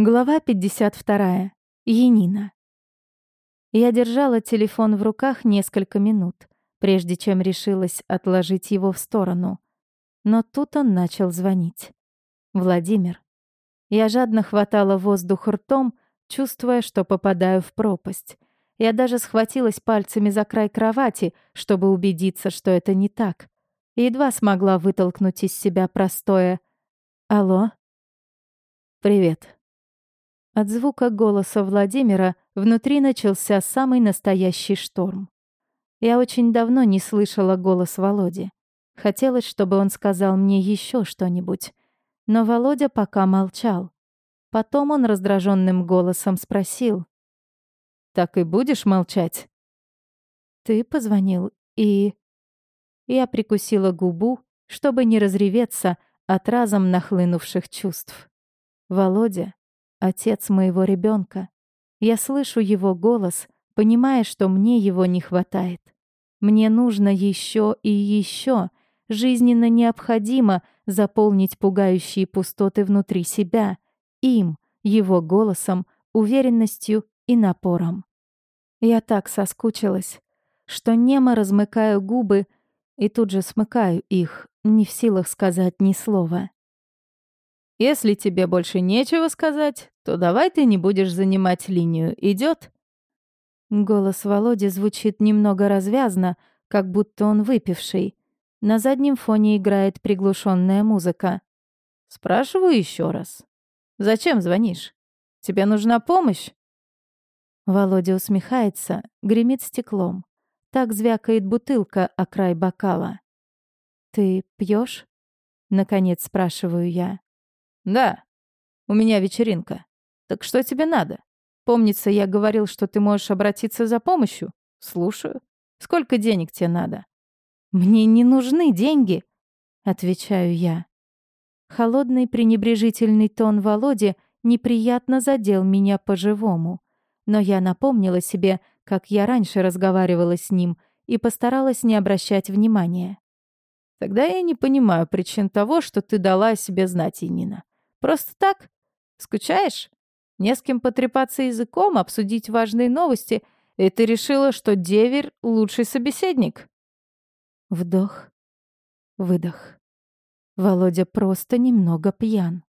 Глава 52. Енина. Я держала телефон в руках несколько минут, прежде чем решилась отложить его в сторону. Но тут он начал звонить. Владимир. Я жадно хватала воздух ртом, чувствуя, что попадаю в пропасть. Я даже схватилась пальцами за край кровати, чтобы убедиться, что это не так. Едва смогла вытолкнуть из себя простое «Алло?» «Привет», от звука голоса Владимира внутри начался самый настоящий шторм. Я очень давно не слышала голос Володи. Хотелось, чтобы он сказал мне еще что-нибудь. Но Володя пока молчал. Потом он раздраженным голосом спросил. «Так и будешь молчать?» «Ты позвонил и...» Я прикусила губу, чтобы не разреветься от разом нахлынувших чувств. Володя Отец моего ребенка. Я слышу его голос, понимая, что мне его не хватает. Мне нужно еще и еще, жизненно необходимо заполнить пугающие пустоты внутри себя, им, его голосом, уверенностью и напором. Я так соскучилась, что немо размыкаю губы и тут же смыкаю их, не в силах сказать ни слова. Если тебе больше нечего сказать, то давай ты не будешь занимать линию. Идет? Голос Володи звучит немного развязно, как будто он выпивший. На заднем фоне играет приглушенная музыка. Спрашиваю еще раз. Зачем звонишь? Тебе нужна помощь? Володя усмехается, гремит стеклом. Так звякает бутылка о край бокала. «Ты пьешь? наконец спрашиваю я. «Да, у меня вечеринка. Так что тебе надо? Помнится, я говорил, что ты можешь обратиться за помощью? Слушаю. Сколько денег тебе надо?» «Мне не нужны деньги», — отвечаю я. Холодный пренебрежительный тон Володи неприятно задел меня по-живому. Но я напомнила себе, как я раньше разговаривала с ним, и постаралась не обращать внимания. «Тогда я не понимаю причин того, что ты дала о себе знать, Инина. Просто так? Скучаешь? Не с кем потрепаться языком, обсудить важные новости, и ты решила, что деверь — лучший собеседник?» Вдох, выдох. Володя просто немного пьян.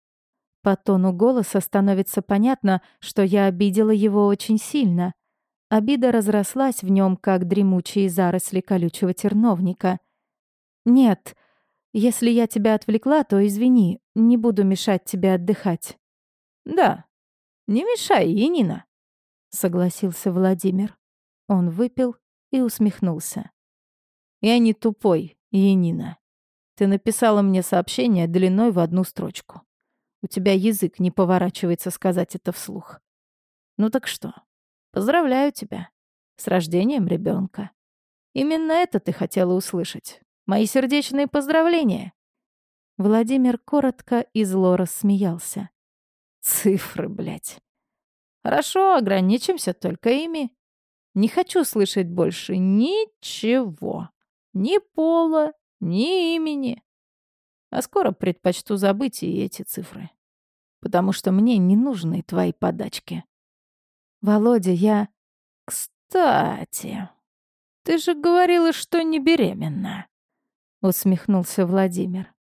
По тону голоса становится понятно, что я обидела его очень сильно. Обида разрослась в нем, как дремучие заросли колючего терновника. «Нет, если я тебя отвлекла, то извини, не буду мешать тебе отдыхать». «Да, не мешай, Енина», — согласился Владимир. Он выпил и усмехнулся. «Я не тупой, Енина. Ты написала мне сообщение длиной в одну строчку. У тебя язык не поворачивается сказать это вслух. Ну так что, поздравляю тебя с рождением ребенка. Именно это ты хотела услышать. Мои сердечные поздравления!» Владимир коротко и зло рассмеялся. «Цифры, блядь. Хорошо, ограничимся только ими. Не хочу слышать больше ничего. Ни пола, ни имени. А скоро предпочту забыть и эти цифры. Потому что мне не нужны твои подачки. Володя, я... Кстати, ты же говорила, что не беременна усмехнулся Владимир.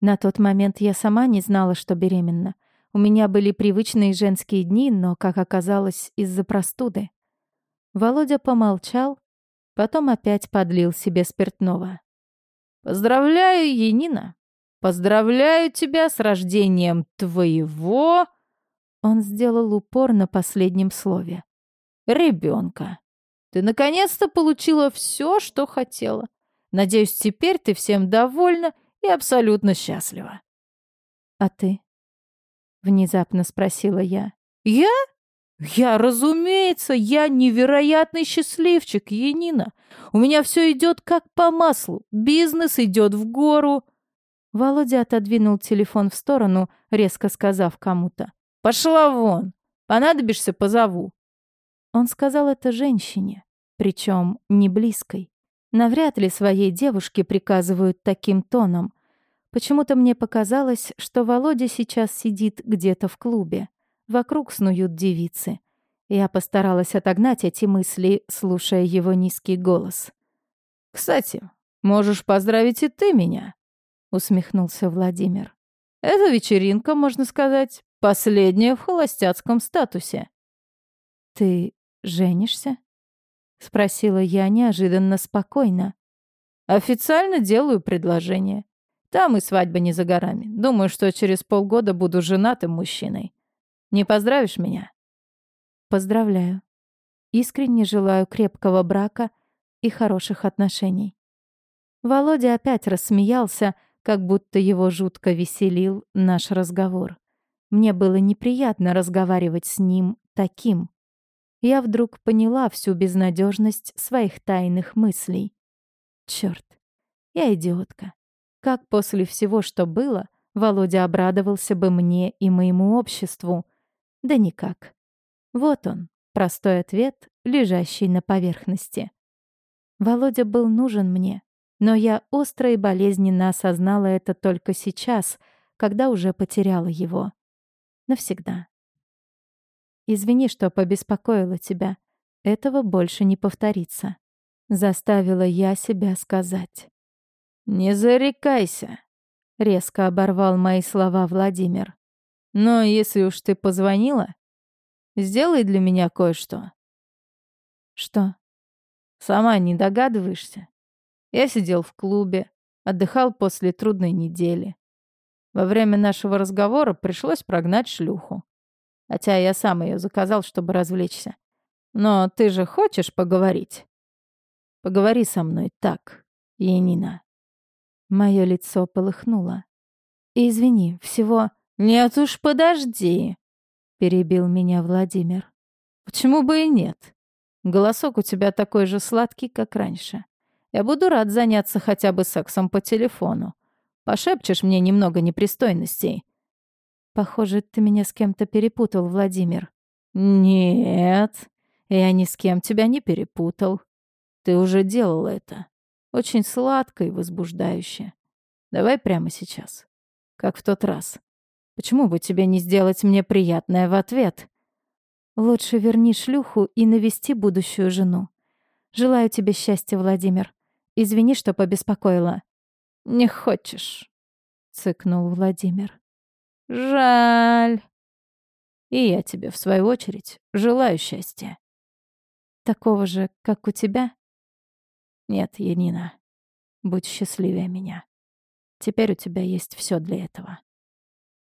На тот момент я сама не знала, что беременна. У меня были привычные женские дни, но, как оказалось, из-за простуды. Володя помолчал, потом опять подлил себе спиртного. «Поздравляю, Енина! Поздравляю тебя с рождением твоего...» Он сделал упор на последнем слове. «Ребенка. Ты наконец-то получила все, что хотела. Надеюсь, теперь ты всем довольна и абсолютно счастлива. А ты? Внезапно спросила я. Я? Я, разумеется, я невероятный счастливчик, Енина. У меня все идет как по маслу. Бизнес идет в гору. Володя отодвинул телефон в сторону, резко сказав кому-то. «Пошла вон! Понадобишься, позову!» Он сказал это женщине, причем не близкой. Навряд ли своей девушке приказывают таким тоном. Почему-то мне показалось, что Володя сейчас сидит где-то в клубе. Вокруг снуют девицы. Я постаралась отогнать эти мысли, слушая его низкий голос. «Кстати, можешь поздравить и ты меня», — усмехнулся Владимир. «Эта вечеринка, можно сказать, последняя в холостяцком статусе». «Ты женишься?» — спросила я неожиданно спокойно. «Официально делаю предложение. Там и свадьба не за горами. Думаю, что через полгода буду женатым мужчиной. Не поздравишь меня?» «Поздравляю. Искренне желаю крепкого брака и хороших отношений». Володя опять рассмеялся, как будто его жутко веселил наш разговор. Мне было неприятно разговаривать с ним таким. Я вдруг поняла всю безнадежность своих тайных мыслей. Черт, я идиотка. Как после всего, что было, Володя обрадовался бы мне и моему обществу? Да никак. Вот он, простой ответ, лежащий на поверхности. Володя был нужен мне, но я остро и болезненно осознала это только сейчас, когда уже потеряла его. Навсегда. Извини, что побеспокоила тебя. Этого больше не повторится. Заставила я себя сказать. «Не зарекайся», — резко оборвал мои слова Владимир. «Но если уж ты позвонила, сделай для меня кое-что». «Что?» «Сама не догадываешься?» Я сидел в клубе, отдыхал после трудной недели. Во время нашего разговора пришлось прогнать шлюху. Хотя я сам ее заказал, чтобы развлечься. Но ты же хочешь поговорить? Поговори со мной так, Янина. Мое лицо полыхнуло. «Извини, всего...» «Нет уж, подожди!» — перебил меня Владимир. «Почему бы и нет? Голосок у тебя такой же сладкий, как раньше. Я буду рад заняться хотя бы сексом по телефону. Пошепчешь мне немного непристойностей». «Похоже, ты меня с кем-то перепутал, Владимир». «Нет, я ни с кем тебя не перепутал. Ты уже делал это. Очень сладко и возбуждающе. Давай прямо сейчас. Как в тот раз. Почему бы тебе не сделать мне приятное в ответ? Лучше верни шлюху и навести будущую жену. Желаю тебе счастья, Владимир. Извини, что побеспокоила. Не хочешь, цыкнул Владимир. Жаль. И я тебе, в свою очередь, желаю счастья. Такого же, как у тебя? Нет, Янина, будь счастливее меня. Теперь у тебя есть все для этого.